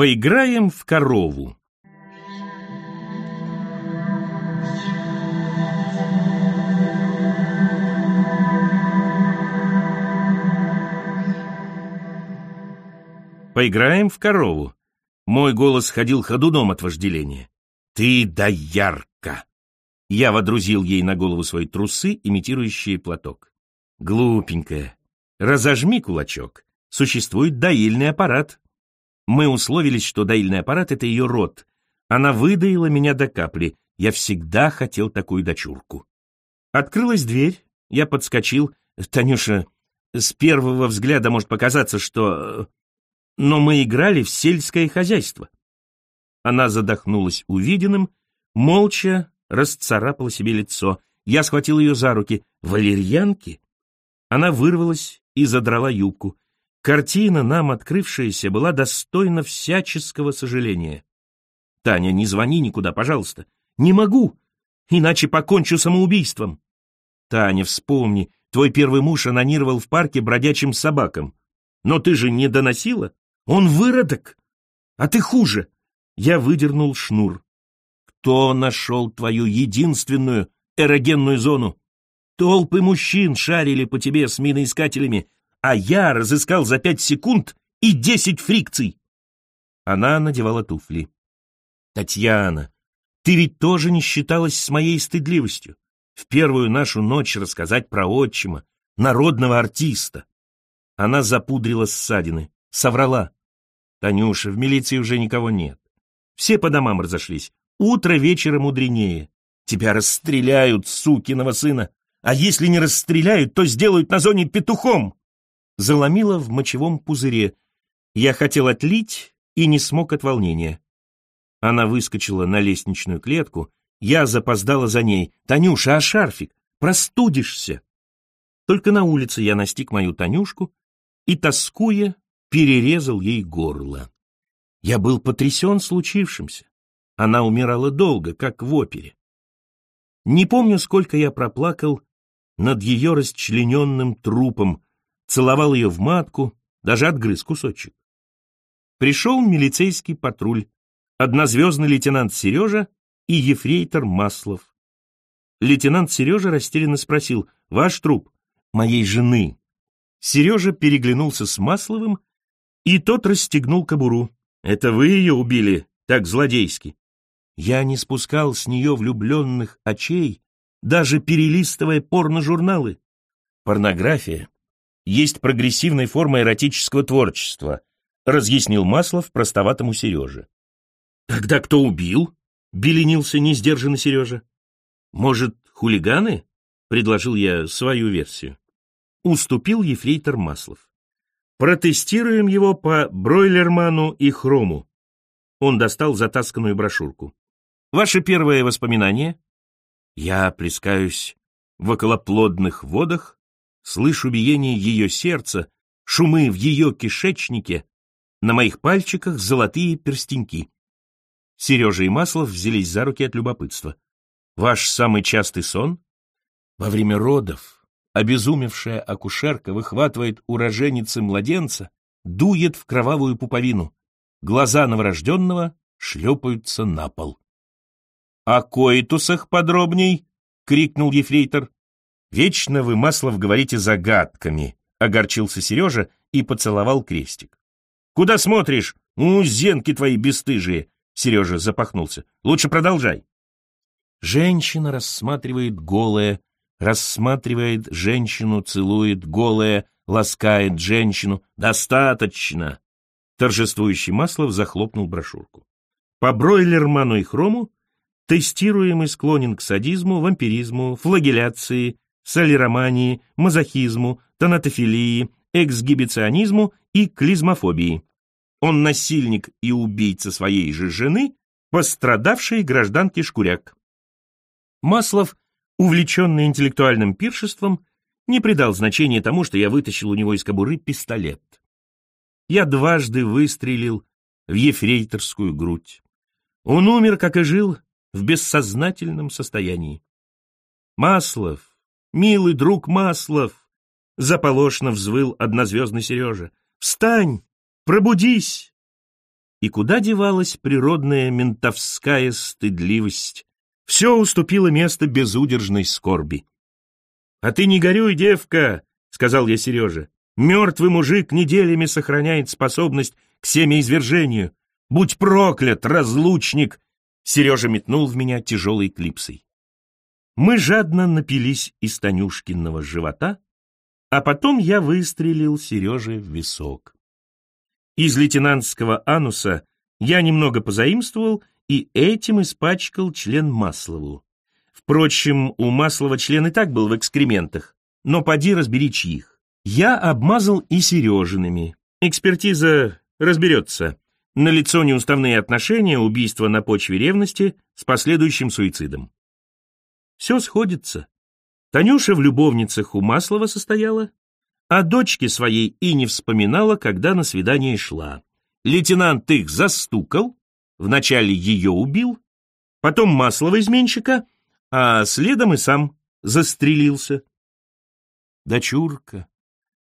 Поиграем в корову. Поиграем в корову. Мой голос ходил ходуном от вожделения. Ты да ярко! Я водрузил ей на голову свои трусы, имитирующие платок. Глупенькая. Разожми кулачок. Существует доильный аппарат. Мы условились, что доильный аппарат — это ее рот. Она выдаила меня до капли. Я всегда хотел такую дочурку. Открылась дверь, я подскочил. Танюша, с первого взгляда может показаться, что но мы играли в сельское хозяйство. Она задохнулась увиденным, молча расцарапала себе лицо. Я схватил ее за руки. «Валерьянки?» Она вырвалась и задрала юбку. Картина, нам открывшаяся, была достойна всяческого сожаления. «Таня, не звони никуда, пожалуйста». «Не могу, иначе покончу самоубийством». «Таня, вспомни, твой первый муж анонировал в парке бродячим собакам. Но ты же не доносила?» Он выродок, а ты хуже. Я выдернул шнур. Кто нашел твою единственную эрогенную зону? Толпы мужчин шарили по тебе с миноискателями, а я разыскал за пять секунд и десять фрикций. Она надевала туфли. Татьяна, ты ведь тоже не считалась с моей стыдливостью. В первую нашу ночь рассказать про отчима, народного артиста. Она запудрила ссадины. Соврала. Танюша, в милиции уже никого нет. Все по домам разошлись. Утро вечера мудренее. Тебя расстреляют, сукиного сына. А если не расстреляют, то сделают на зоне петухом. Заломила в мочевом пузыре. Я хотел отлить и не смог от волнения. Она выскочила на лестничную клетку. Я запоздала за ней. «Танюша, а шарфик? Простудишься!» Только на улице я настиг мою Танюшку и, тоскуя, перерезал ей горло. Я был потрясен случившимся. Она умирала долго, как в опере. Не помню, сколько я проплакал над ее расчлененным трупом, целовал ее в матку, даже отгрыз кусочек. Пришел милицейский патруль, однозвездный лейтенант Сережа и ефрейтор Маслов. Лейтенант Сережа растерянно спросил, «Ваш труп?» «Моей жены». Сережа переглянулся с Масловым и тот расстегнул кобуру. «Это вы ее убили так злодейски?» Я не спускал с нее влюбленных очей, даже перелистывая порно-журналы. Порнография есть прогрессивная форма эротического творчества, разъяснил Маслов простоватому Сереже. «Тогда кто убил?» — беленился несдержанно Сережа. «Может, хулиганы?» — предложил я свою версию. Уступил ефрейтор Маслов. Протестируем его по Бройлерману и Хрому. Он достал затасканную брошюрку. Ваше первое воспоминание? Я плескаюсь в околоплодных водах, слышу биение ее сердца, шумы в ее кишечнике, на моих пальчиках золотые перстеньки. Сережа и Маслов взялись за руки от любопытства. Ваш самый частый сон? Во время родов Обезумевшая акушерка выхватывает у роженицы младенца, дует в кровавую пуповину. Глаза новорожденного шлепаются на пол. — О коитусах подробней? — крикнул ефрейтор. — Вечно вы, Маслов, говорите загадками, — огорчился Сережа и поцеловал крестик. — Куда смотришь? У, зенки твои бесстыжие! — Сережа запахнулся. — Лучше продолжай. Женщина рассматривает голое, рассматривает женщину, целует голая, ласкает женщину. Достаточно! Торжествующий Маслов захлопнул брошюрку. По Бройлерману и Хрому тестируемый склонен к садизму, вампиризму, флагеляции, солиромании, мазохизму, тонатофилии, эксгибиционизму и клизмофобии. Он насильник и убийца своей же жены, пострадавшей гражданки Шкуряк. Маслов увлеченный интеллектуальным пиршеством, не придал значения тому, что я вытащил у него из кобуры пистолет. Я дважды выстрелил в ефрейторскую грудь. Он умер, как и жил, в бессознательном состоянии. Маслов, милый друг Маслов, заполошно взвыл однозвездный Сережа. Встань, пробудись! И куда девалась природная ментовская стыдливость? Все уступило место безудержной скорби. — А ты не горюй, девка, — сказал я Сереже. — Мертвый мужик неделями сохраняет способность к семяизвержению. Будь проклят, разлучник! Сережа метнул в меня тяжелой клипсой. Мы жадно напились из Танюшкиного живота, а потом я выстрелил Сереже в висок. Из лейтенантского ануса я немного позаимствовал и этим испачкал член Маслову. Впрочем, у Маслова член и так был в экскрементах, но поди разбери чьих. Я обмазал и Сережиными. Экспертиза разберется. Налицо неуставные отношения, убийство на почве ревности с последующим суицидом. Все сходится. Танюша в любовницах у Маслова состояла, а дочке своей и не вспоминала, когда на свидание шла. Лейтенант их застукал, вначале ее убил, потом Маслова изменщика, а следом и сам застрелился. Дочурка,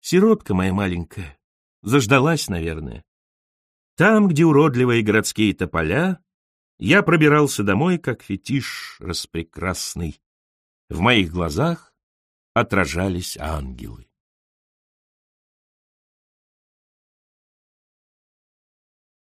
сиротка моя маленькая, заждалась, наверное. Там, где уродливые городские тополя, я пробирался домой, как фетиш распрекрасный. В моих глазах отражались ангелы.